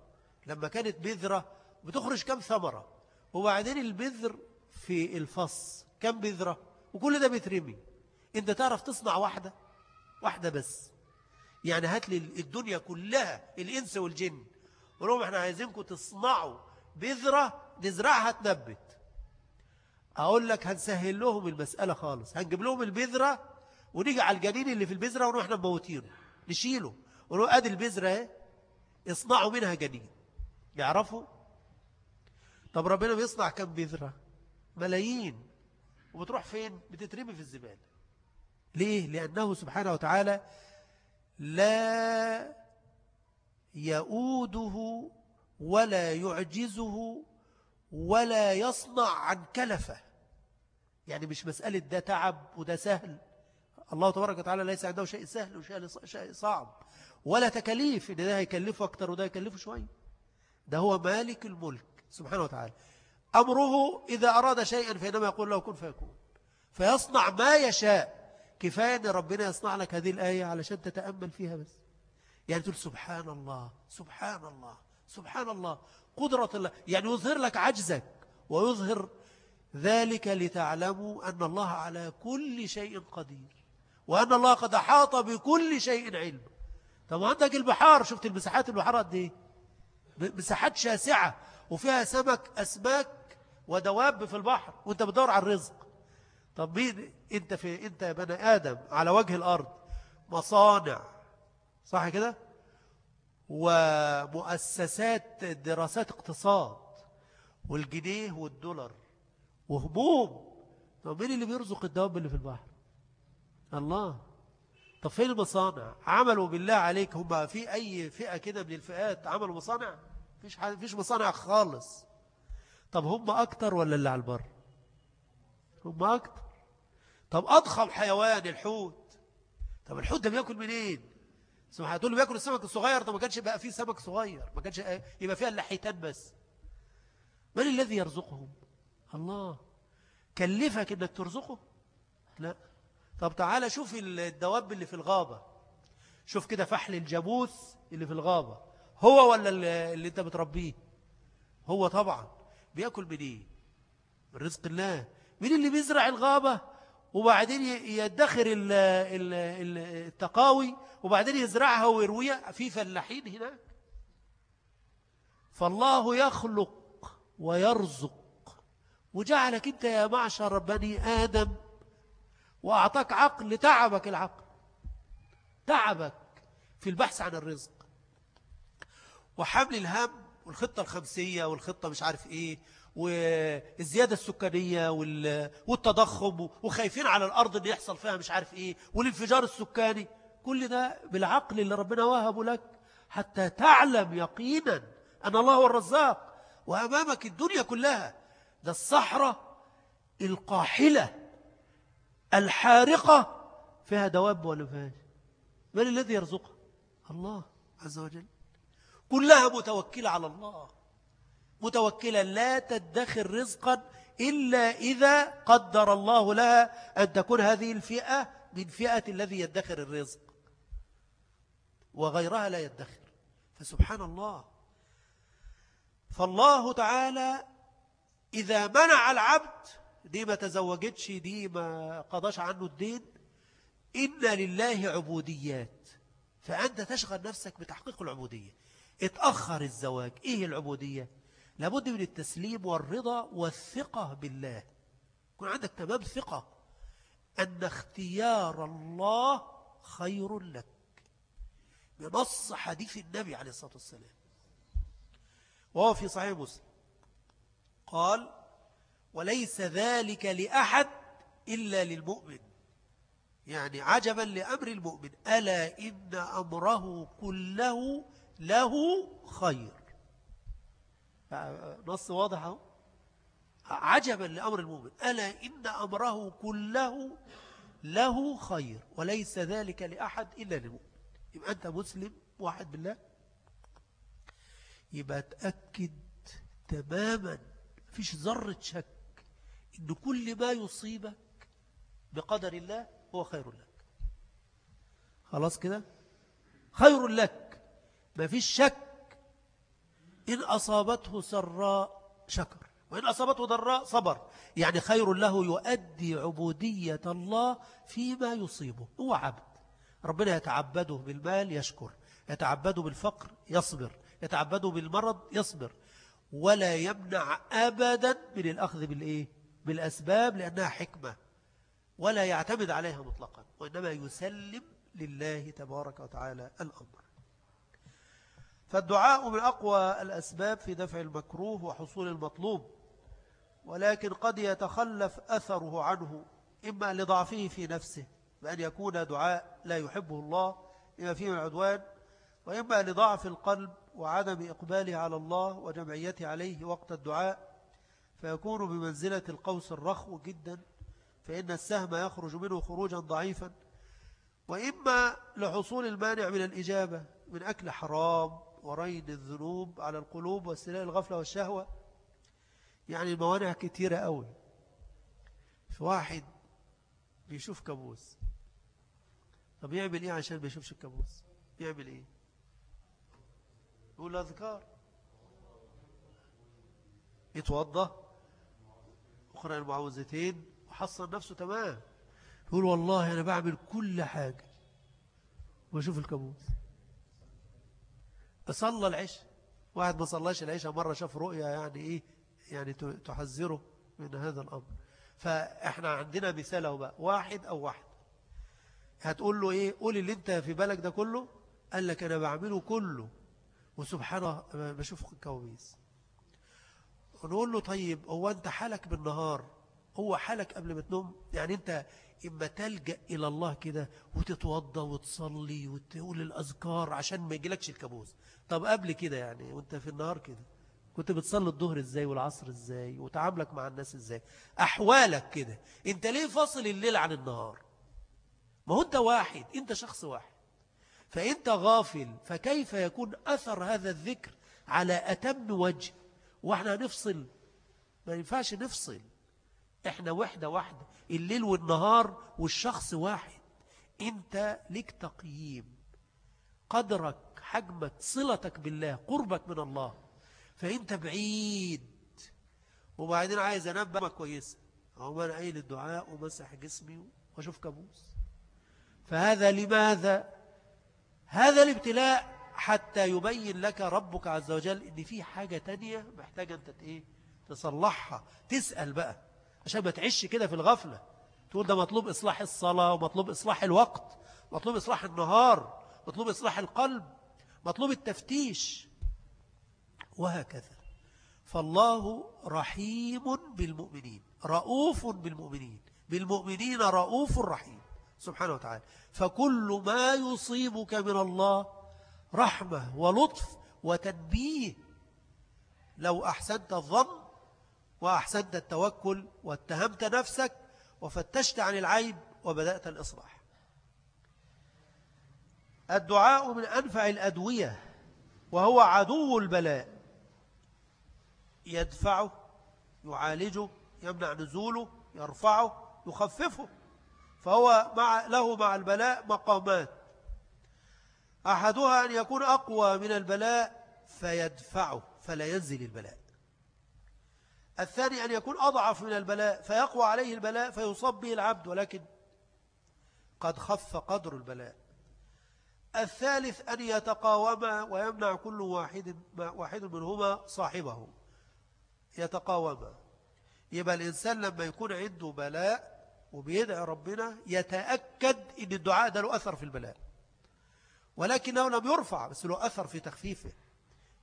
A: لما كانت بذرة بتخرج كم ثمرة؟ وبعدين البذر في الفص كم بذرة؟ وكل ده بيترمي. أنت تعرف تصنع واحدة؟ واحدة بس. يعني هات لي الدنيا كلها الإنس والجن. ولهم إحنا عايزينكم تصنعوا بذرة نزرعها تنبت أقول لك هنسهل لهم المسألة خالص. هنجيب لهم البذرة ونيجي على الجنين اللي في البذرة ونروح نموتينه نشيله. ونقول أدي البذرة اهي اصنعوا منها جنين. يعرفوا؟ طب ربنا بيصنع كم بذرة؟ ملايين. وبتروح فين؟ بتترمي في الزبالة. ليه؟ لأنه سبحانه وتعالى لا يؤوده ولا يعجزه ولا يصنع عن كلفة. يعني مش مسألة ده تعب وده سهل. الله تبارك وتعالى ليس عنده شيء سهل وشيء صعب. ولا تكاليف إن ده هيكلفه أكتر وده هيكلفه شوية. ده هو مالك الملك سبحانه وتعالى. أمره إذا أراد شيئا فإنما يقول له كن فيكون. فيصنع ما يشاء. كفاية أن ربنا يصنع لك هذه الآية علشان تتأمل فيها بس. يعني تقول سبحان الله سبحان الله سبحان الله قدرة الله. يعني يظهر لك عجزك ويظهر ذلك لتعلموا أن الله على كل شيء قدير وأن الله قد أحاط بكل شيء علم. طب عندك البحار؟ شفت المساحات البحار قد إيه مساحات شاسعة وفيها سمك أسماك ودواب في البحر وأنت بتدور على الرزق. طب مين انت في انت يا بني آدم على وجه الأرض؟ مصانع. صح كده؟ ومؤسسات دراسات اقتصاد والجنيه والدولار وهموم. طب مين اللي بيرزق الدواب اللي في البحر؟ الله. طب فين المصانع؟ عملوا بالله عليك. هم في أي فئة كده من الفئات عملوا مصانع؟ فيش, فيش مصانع خالص. طب هم أكتر ولا اللي على البر؟ هم أكتر. طب أضخم حيوان الحوت. طب الحوت ده بيأكل منين؟ سمح هتقول له بيأكل السمك الصغير؟ طب ما كانش بقى فيه سمك صغير ما كانش يبقى فيها اللحيتان بس. من الذي يرزقهم؟ الله. كلفك إنك ترزقه؟ لا. طب تعالى شوف الدواب اللي في الغابة. شوف كده فحل الجاموس اللي في الغابة. هو ولا اللي انت بتربيه؟ هو طبعا. بيأكل من إيه من رزق الله. مين اللي بيزرع الغابة؟ وبعدين يدخر التقاوي وبعدين يزرعها ويرويها. في فلاحين هناك. فالله يخلق ويرزق. وجعلك انت يا معشر بني آدم. وأعطاك عقل لتعبك العقل. تعبك في البحث عن الرزق. وحمل الهم والخطة الخمسية والخطة مش عارف إيه. والزيادة السكانية والتضخم وخايفين على الأرض اللي يحصل فيها مش عارف إيه والانفجار السكاني. كل ده بالعقل اللي ربنا وهبه لك حتى تعلم يقينا أن الله هو الرزاق وأمامك الدنيا كلها. ده الصحراء القاحلة الحارقة فيها دواب ولا فيهاش؟ من الذي يرزقها؟ الله عز وجل. كلها متوكلة على الله. متوكلة لا تدخر رزقا إلا إذا قدر الله لها أن تكون هذه الفئة من فئة الذي يدخر الرزق. وغيرها لا يدخر. فسبحان الله. فالله تعالى إذا منع العبد دي ما تزوجتش دي ما قضاش عنه الدين إن لله عبوديات. فأنت تشغل نفسك بتحقيق العبودية. اتأخر الزواج. إيه العبودية؟ لابد من التسليم والرضا والثقة بالله. يكون عندك تمام ثقة أن اختيار الله خير لك. بنص حديث النبي عليه الصلاة والسلام. وهو في صحيح مسلم. قال وليس ذلك لأحد إلا للمؤمن. يعني عجبا لأمر المؤمن. ألا إن أمره كله له خير؟ نص واضح أهو. عجبا لأمر المؤمن. ألا إن أمره كله له خير وليس ذلك لأحد إلا للمؤمن. يبقى أنت مسلم واحد بالله؟ يبقى تأكد تماما فيش ذرة شك إن كل ما يصيبك بقدر الله هو خير لك. خلاص كده؟ خير لك. ما فيش شك إن أصابته سراء شكر وإن أصابته ضراء صبر. يعني خير له يؤدي عبودية الله فيما يصيبه هو عبد. ربنا يتعبده بالمال يشكر يتعبده بالفقر يصبر يتعبده بالمرض يصبر. ولا يمنع أبدا من الأخذ بالإيه؟ بالأسباب لأنها حكمة. ولا يعتمد عليها مطلقا وإنما يسلم لله تبارك وتعالى الأمر. فالدعاء من أقوى الأسباب في دفع المكروه وحصول المطلوب ولكن قد يتخلف أثره عنه إما لضعفه في نفسه بأن يكون دعاء لا يحبه الله إما فيه العدوان وإما لضعف القلب وعدم إقباله على الله وجمعيته عليه وقت الدعاء فيكون بمنزلة القوس الرخو جدا فإن السهم يخرج منه خروجا ضعيفا وإما لحصول المانع من الإجابة من أكل حرام ورين الذنوب على القلوب واستلاء الغفلة والشهوة. يعني الموانع كتيرة قوي. في واحد بيشوف كابوس. طب يعمل إيه عشان ما يشوفش الكابوس؟ يعمل إيه؟ يقول أذكار. يتوضى. اقرأ المعوذتين وحصل نفسه تمام. يقول والله أنا بعمل كل حاجة وأشوف الكابوس. صلى العشاء. واحد ما صلاش العشاء مرة شاف رؤية يعني إيه؟ يعني تحذره من هذا الأمر. فإحنا عندنا مثال بقى واحد أو واحد هتقول له إيه؟ قول اللي أنت في بالك ده كله. قال لك أنا بعمله كله. وسبحان بشوف الكوابيس. ونقول له طيب هو أنت حالك بالنهار؟ هو حالك قبل ما تنوم يعني أنت إما تلجأ إلى الله كده وتتوضى وتصلي وتقول الأذكار عشان ما يجيلكش الكابوس. طب قبل كده يعني وأنت في النهار كده كنت بتصلي الظهر إزاي والعصر إزاي وتعاملك مع الناس إزاي؟ أحوالك كده. أنت ليه فاصل الليل عن النهار؟ ما هو أنت واحد أنت شخص واحد. فأنت غافل فكيف يكون أثر هذا الذكر على أتم وجه؟ وإحنا هنفصل. ما ينفعش نفصل. إحنا وحدة واحدة. الليل والنهار والشخص واحد. انت لك تقييم. قدرك حجمك صلتك بالله قربك من الله. فانت بعيد. وبعدين عايز انام بقى كويسة أنا قايل الدعاء ومسح جسمي واشوف كابوس. فهذا لماذا؟ هذا الابتلاء حتى يبين لك ربك عز وجل إن في حاجة تانية محتاجة أنت إيه؟ تصلحها. تسأل بقى. عشان ما تعيش كده في الغفلة. تقول ده مطلوب إصلاح الصلاة ومطلوب إصلاح الوقت مطلوب إصلاح النهار مطلوب إصلاح القلب مطلوب التفتيش. وهكذا. فالله رحيم بالمؤمنين. رؤوف بالمؤمنين. بالمؤمنين رؤوف رحيم. سبحانه وتعالى. فكل ما يصيبك من الله رحمة ولطف وتنبيه. لو أحسنت الظن وأحسنت التوكل واتهمت نفسك وفتشت عن العيب وبدأت الإصلاح. الدعاء من أنفع الأدوية وهو عدو البلاء. يدفعه يعالجه يمنع نزوله يرفعه يخففه فهو مع له مع البلاء مقامات. أحدها أن يكون أقوى من البلاء فيدفعه فلا ينزل البلاء. الثاني أن يكون أضعف من البلاء فيقوى عليه البلاء فيصاب به العبد ولكن قد خف قدر البلاء. الثالث أن يتقاوما ويمنع كل واحد, واحد منهما صاحبه. يتقاوما يبقى الإنسان لما يكون عنده بلاء وبيدعي ربنا يتأكد أن الدعاء ده له أثر في البلاء. ولكنه لم يرفع بس له أثر في تخفيفه.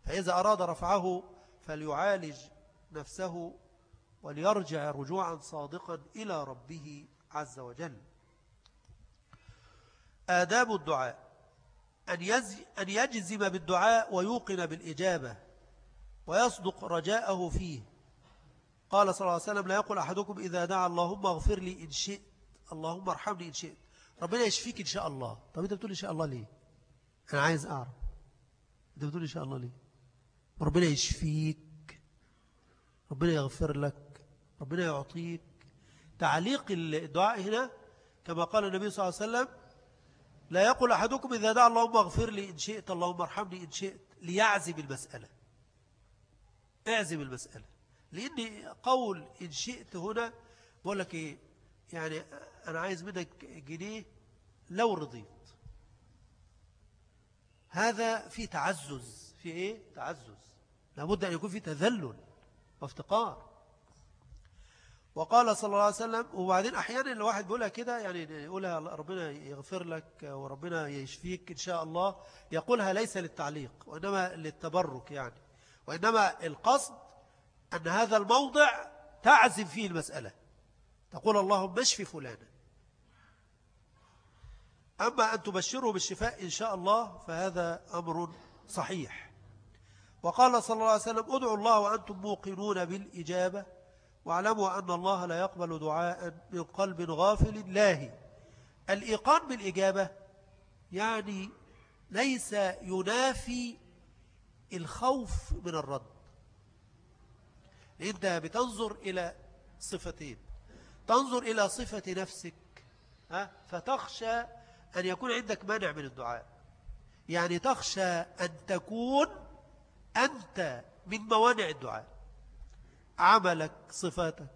A: فإذا أراد رفعه فليعالج نفسه وليرجع رجوعا صادقا إلى ربه عز وجل. آداب الدعاء. أن يجزم بالدعاء ويوقن بالإجابة ويصدق رجاءه فيه. قال صلى الله عليه وسلم لا يقول أحدكم إذا دعا اللهم اغفر لي إن شئت اللهم ارحمني إن شئت. ربنا يشفيك إن شاء الله. طب أنت بتقول إن شاء الله ليه؟ أنا عايز أعرف. أنت بتقول إن شاء الله ليه؟ ربنا يشفيك ربنا يغفر لك ربنا يعطيك. تعليق الدعاء هنا كما قال النبي صلى الله عليه وسلم لا يقول أحدكم إذا دعا اللهم اغفر لي إن شئت اللهم ارحمني إن شئت ليعزم المسألة. اعزم المسألة. لأن قول إن شئت هنا بقول لك إيه؟ يعني أنا عايز منك جنيه لو رضيت. هذا في تعزز في إيه؟ تعزز. لابد أن يكون في تذلل. وافتقار وقال صلى الله عليه وسلم وبعدين أحيانا الواحد بيقولها كده يعني يقولها ربنا يغفر لك وربنا يشفيك إن شاء الله يقولها ليس للتعليق وإنما للتبرك يعني. وإنما القصد أن هذا الموضع تعزم فيه المسألة. تقول اللهم اشف فلانا. أما أن تبشره بالشفاء إن شاء الله فهذا أمر صحيح. وقال صلى الله عليه وسلم ادعوا الله وأنتم موقنون بالإجابة واعلموا أن الله لا يقبل دعاء من قلب غافل لاهي. الإيقان بالإجابة يعني ليس ينافي الخوف من الرد. أنت بتنظر إلى صفتين. تنظر إلى صفة نفسك فتخشى أن يكون عندك مانع من الدعاء. يعني تخشى أن تكون أنت من موانع الدعاء. عملك صفاتك.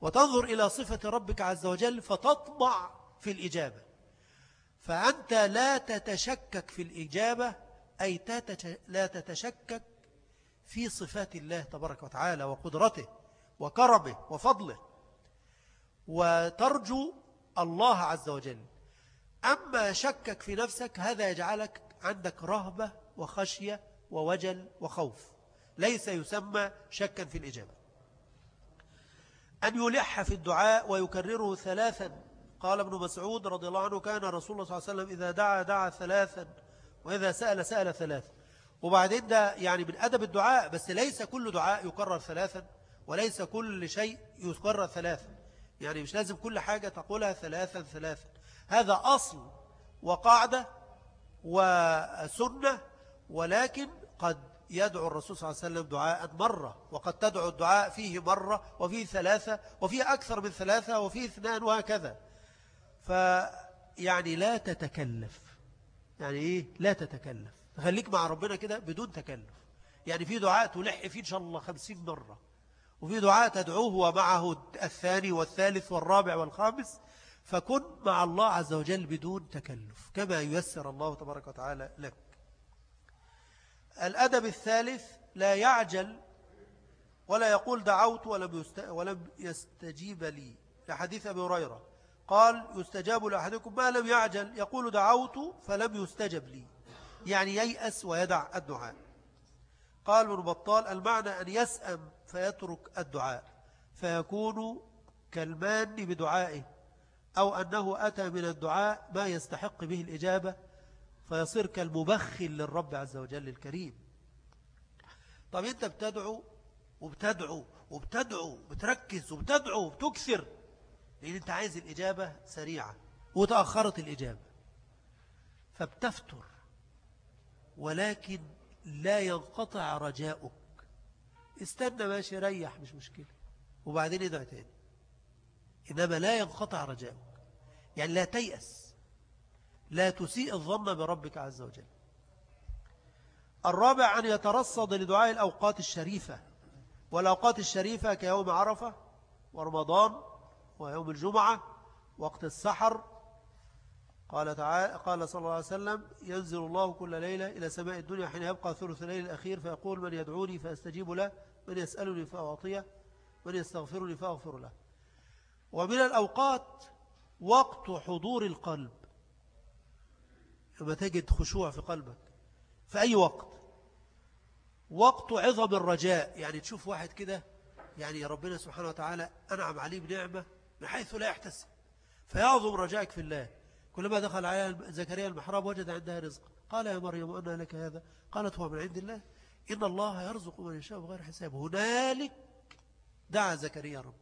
A: وتنظر إلى صفة ربك عز وجل فتطمع في الإجابة. فأنت لا تتشكك في الإجابة أي لا تتشكك في صفات الله تبارك وتعالى وقدرته وكرمه وفضله. وترجو الله عز وجل. أما شكك في نفسك هذا يجعلك عندك رهبة وخشية ووجل وخوف. ليس يسمى شكا في الإجابة. أن يلح في الدعاء ويكرره ثلاثا. قال ابن مسعود رضي الله عنه كان رسول الله صلى الله عليه وسلم إذا دعا دعا ثلاثا وإذا سأل سأل ثلاثا وبعدين ده يعني من أدب الدعاء بس ليس كل دعاء يكرر ثلاثا وليس كل شيء يكرر ثلاثا. يعني مش لازم كل حاجة تقولها ثلاثا ثلاثا. هذا أصل وقاعدة وسنة ولكن قد يدعو الرسول صلى الله عليه وسلم دعاء مرة وقد تدعو الدعاء فيه مرة وفيه ثلاثة وفيه أكثر من ثلاثة وفيه اثنان وهكذا. فيعني لا تتكلف. يعني إيه؟ لا تتكلف. خليك مع ربنا كده بدون تكلف. يعني في دعاء تلح فيه إن شاء الله خمسين مرة. وفي دعاء تدعوه ومعه الثاني والثالث والرابع والخامس فكن مع الله عز وجل بدون تكلف. كما ييسر الله تبارك وتعالى لك. الأدب الثالث لا يعجل ولا يقول دعوت ولم, ولم يستجيب لي. لحديث أبي هريرة. قال يستجاب لأحدكم ما لم يعجل يقول دعوت فلم يستجب لي. يعني ييأس ويدع الدعاء. قال ابن بطال المعنى أن يسأم فيترك الدعاء فيكون كالمان بدعائه أو أنه أتى من الدعاء ما يستحق به الإجابة فيصير كالمبخل للرب عز وجل الكريم. طب أنت بتدعو وبتدعو وبتدعو بتركز وبتدعو وبتكثر لأن أنت عايز الإجابة سريعة وتأخرت الإجابة. فبتفتر ولكن لا ينقطع رجاؤك. استنى ماشي ريح مش مشكلة. وبعدين ادعى تاني. إنما لا ينقطع رجاؤك. يعني لا تيأس. لا تسيء الظن بربك عز وجل. الرابع أن يترصد لدعاء الأوقات الشريفة. والأوقات الشريفة كيوم عرفة ورمضان ويوم الجمعة وقت السحر. قال تعالى قال صلى الله عليه وسلم ينزل الله كل ليلة إلى سماء الدنيا حين يبقى ثلث الليل الأخير. فيقول من يدعوني فأستجيب له من يسألني فأعطيه من يستغفرني فأغفر له. ومن الأوقات وقت حضور القلب. لما تجد خشوع في قلبك في أي وقت؟ وقت عظم الرجاء. يعني تشوف واحد كده يعني ربنا سبحانه وتعالى أنعم عليه بنعمة من حيث لا يحتسب فيعظم رجائك في الله. كلما دخل عليها زكريا المحراب وجد عندها رزق. قال يا مريم أن لك هذا؟ قالت هو من عند الله؟ إن الله يرزق من يشاء بغير حساب. هنالك دعا زكريا رب.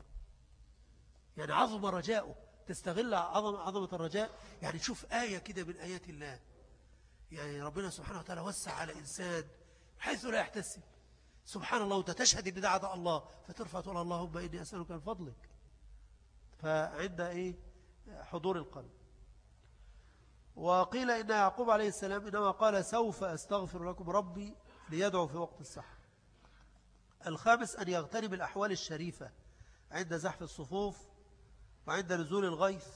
A: يعني عظم رجاؤه. تستغل عظم عظمة الرجاء. يعني تشوف آية كده من آيات الله. يعني ربنا سبحانه وتعالى وسع على إنسان حيث لا يحتسب. سبحان الله وتتشهد إن دعا الله فترفع تقول اللهم إني أسألك من فضلك. فعند إيه؟ حضور القلب. وقيل إن يعقوب عليه السلام إنما قال سوف أستغفر لكم ربي ليدعو في وقت السحر. الخامس أن يغتنم الأحوال الشريفة عند زحف الصفوف وعند نزول الغيث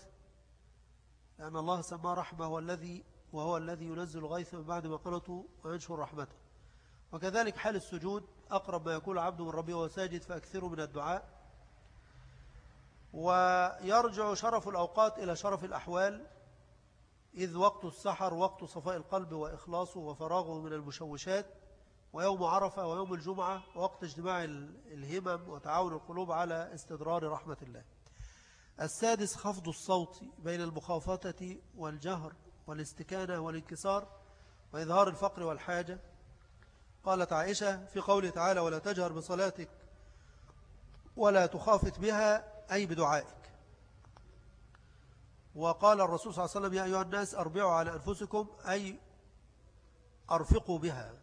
A: لأن الله سماه رحمة هو الذي وهو الذي ينزل من بعد قنطوا وينشر رحمته. وكذلك حال السجود أقرب ما يكون عبد من ربه وساجد فأكثروا من الدعاء. ويرجع شرف الأوقات إلى شرف الأحوال إذ وقت السحر وقت صفاء القلب وإخلاصه وفراغه من المشوشات ويوم عرفة ويوم الجمعة وقت اجتماع الهمم وتعاون القلوب على استدرار رحمة الله. السادس خفض الصوت بين المخافة والجهر. والاستكانة والانكسار وإظهار الفقر والحاجة. قالت عائشة في قوله تعالى ولا تجهر بصلاتك ولا تخافت بها أي بدعائك. وقال الرسول صلى الله عليه وسلم يا أيها الناس أربعوا على أنفسكم أي أرفقوا بها.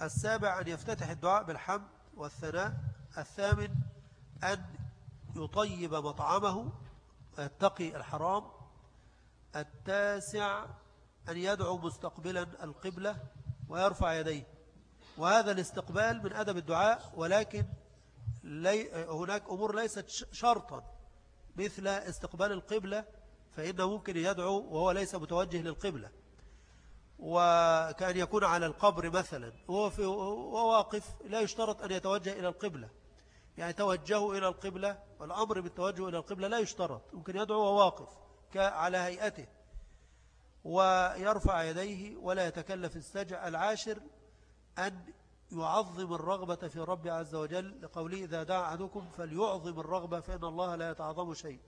A: والسابع أن يفتتح الدعاء بالحمد. والثناء الثامن أن يطيب مطعمه. ويتقي الحرام التاسع أن يدعو مستقبلا القبلة ويرفع يديه. وهذا الاستقبال من أدب الدعاء ولكن لي هناك أمور ليست شرطا. مثل استقبال القبلة فإنه ممكن يدعو وهو ليس متوجه للقبلة. وكأن يكون على القبر مثلا وهو, واقف لا يشترط أن يتوجه إلى القبلة. يعني توجهوا إلى القبلة والأمر بالتوجه إلى القبلة لا يشترط ممكن يدعو وهو واقف على هيئته ويرفع يديه ولا يتكلف السجع العاشر أن يعظم الرغبة في رب عز وجل لقوله إذا دعا أحدكم فليعظم الرغبة فإن الله لا يتعظم شيء.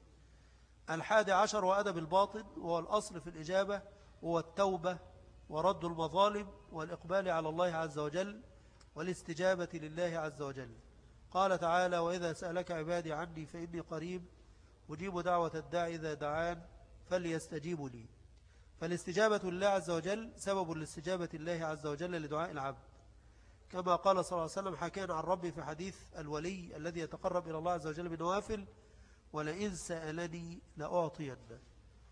A: الحادي عشر وأدب الباطن وهو الأصل في الإجابة هو التوبة ورد المظالم والإقبال على الله عز وجل والاستجابة لله عز وجل. قال تعالى وإذا سألك عبادي عني فإني قريب أجيب دعوة الداعي إذا دعان فليستجيبوا لي. فالاستجابة لله عز وجل سبب لاستجابة الله عز وجل لدعاء العبد. كما قال صلى الله عليه وسلم حكينا عن ربي في حديث الولي الذي يتقرب إلى الله عز وجل بنوافل ولئن سألني لأعطين.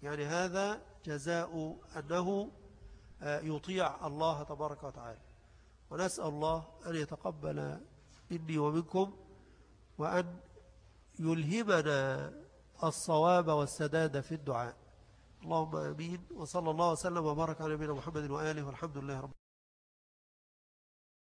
A: يعني هذا جزاء أنه آه، يطيع الله تبارك وتعالى. ونسأل الله أن يتقبل مني ومنكم وأن يلهمنا الصواب والسداد في الدعاء. اللهم أمين. وصلى الله وسلم وبارك على نبينا محمد وآله والحمد لله رب